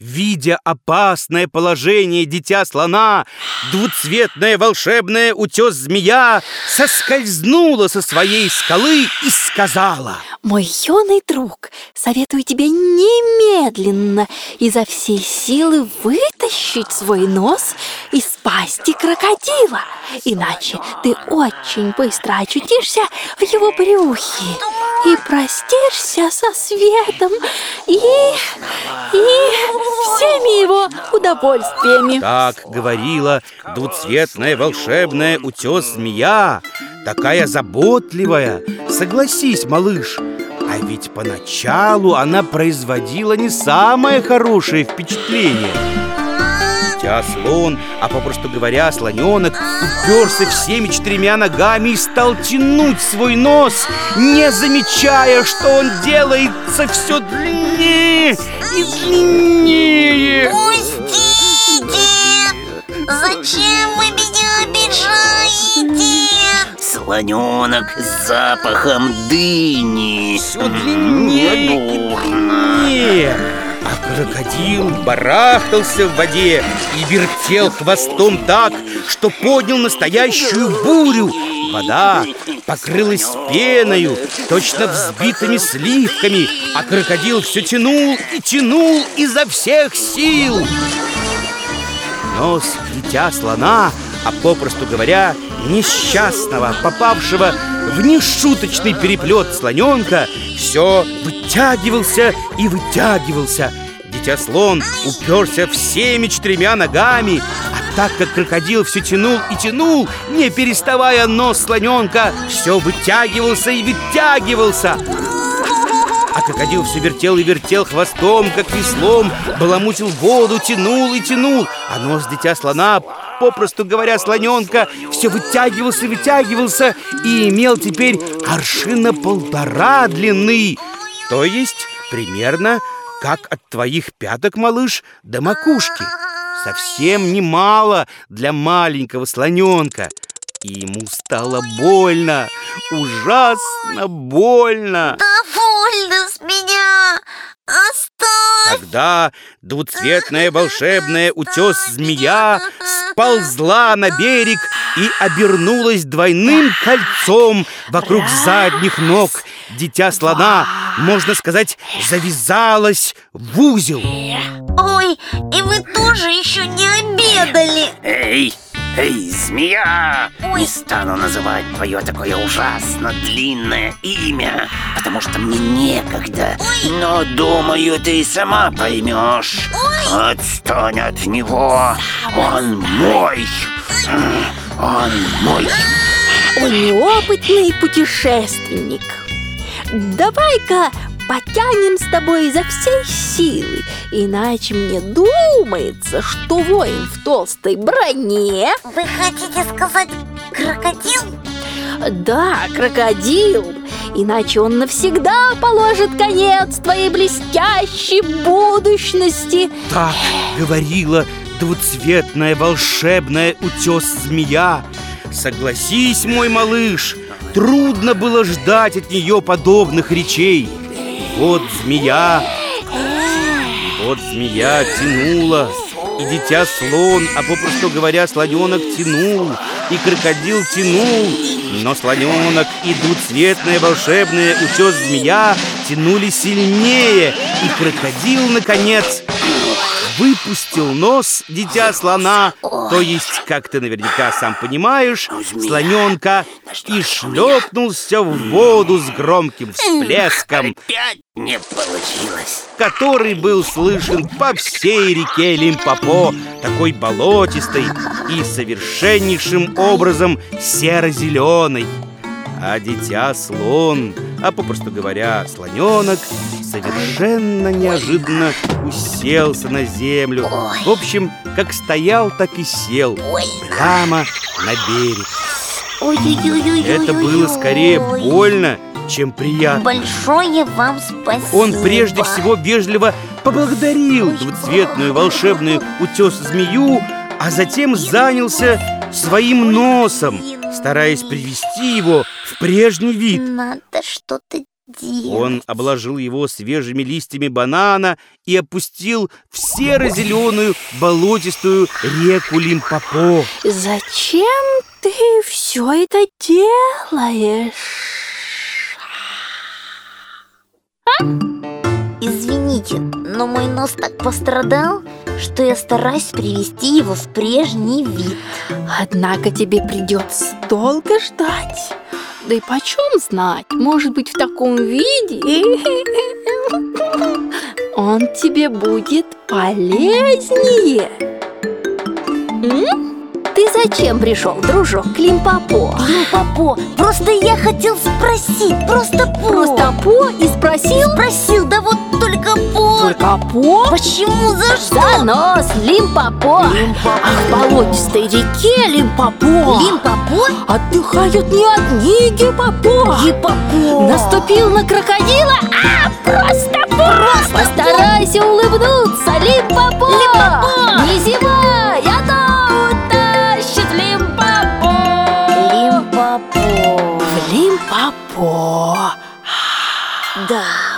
Видя опасное положение дитя слона, двуцветная волшебная утес-змея соскользнула со своей скалы и сказала Мой юный друг, советую тебе немедленно изо всей силы вытащить свой нос из пасти крокодила Иначе ты очень быстро очутишься в его брюхе И простишься со светом и... и всеми его удовольствиями. Так говорила двуцветная волшебная утес-змея Такая заботливая. Согласись, малыш А ведь поначалу она производила не самое хорошее впечатление. Дитя слон, а попросту говоря, слоненок Уперся всеми четырьмя ногами и стал тянуть свой нос Не замечая, что он делается все длиннее и длиннее Пустите! Зачем вы меня обижаете? Слоненок с запахом дыни Все длиннее и длиннее крокодил барахтался в воде и вертел хвостом так, что поднял настоящую бурю Вода покрылась пеною, точно взбитыми сливками А крокодил все тянул и тянул изо всех сил Нос дитя слона, а попросту говоря, несчастного, попавшего в нешуточный переплет слоненка, все вытягивался и вытягивался. Дитя слон уперся всеми четырьмя ногами, а так как крокодил все тянул и тянул, не переставая нос слоненка, все вытягивался и вытягивался. А крокодил все вертел и вертел хвостом, как веслом, баламутил воду, тянул и тянул, а нос дитя слона, попросту говоря, слоненка, все вытягивался и вытягивался и имел теперь аршина полтора длины, то есть примерно как от твоих пяток, малыш, до макушки. Совсем немало для маленького слоненка. И ему стало больно, ужасно больно. Довольно с меня! Оставь! Тогда двуцветная волшебная утес-змея сползла на берег и обернулась двойным кольцом вокруг задних ног. Дитя слона, можно сказать, завязалась в узел. Ой, и вы тоже еще не обедали! Эй, эй, змея! Ой. Не стану называть твое такое ужасно длинное имя, потому что мне некогда. Но думаю, ты сама поймешь. Отстань от него! Он мой! Он мой! Он неопытный путешественник Давай-ка потянем с тобой изо всей силы Иначе мне думается, что воин в толстой броне Вы хотите сказать крокодил? Да, крокодил Иначе он навсегда положит конец твоей блестящей будущности Так говорила двуцветная волшебная утес-змея. Согласись, мой малыш, трудно было ждать от нее подобных речей. Вот змея, и вот змея тянула, и дитя слон, а попросту говоря, слоненок тянул, и крокодил тянул, но слоненок и двуцветная волшебная утес-змея тянули сильнее, и крокодил, наконец, выпустил нос дитя слона, то есть, как ты наверняка сам понимаешь, слоненка, и шлепнулся в воду с громким всплеском, не получилось. который был слышен по всей реке Лимпопо, такой болотистой и совершеннейшим образом серо-зеленой. А дитя слон, а попросту говоря, слоненок, совершенно неожиданно уселся на землю. В общем, как стоял, так и сел прямо на берег. Ой-ой-ой-ой. Это было скорее больно, чем приятно. Большое вам спасибо. Он прежде всего вежливо поблагодарил двуцветную волшебную утес-змею, а затем занялся своим носом, стараясь привести его в прежний вид. Надо что-то делать? Он обложил его свежими листьями банана и опустил в серо-зеленую болотистую реку Лимпопо. Зачем ты все это делаешь? Извините, но мой нос так пострадал, что я стараюсь привести его в прежний вид. Однако тебе придется долго ждать. Да и почем знать, может быть, в таком виде он тебе будет полезнее. М? Ты зачем пришел, дружок, к Лимпопо? Лимпопо, просто я хотел спросить, просто по. Просто по и спросил Спросил, да вот только по. Только по? Почему, за что? Занос, Лимпопо А в болотистой реке Лимпопо Лимпопо? Отдыхают не одни гипопо Гипопо. Наступил на крокодила, а просто по Постарайся улыбнуться, Лимпопо Лимпопо. Не зевай, а то утащит Лимпопо Лимпопо. В Лимпопо Да.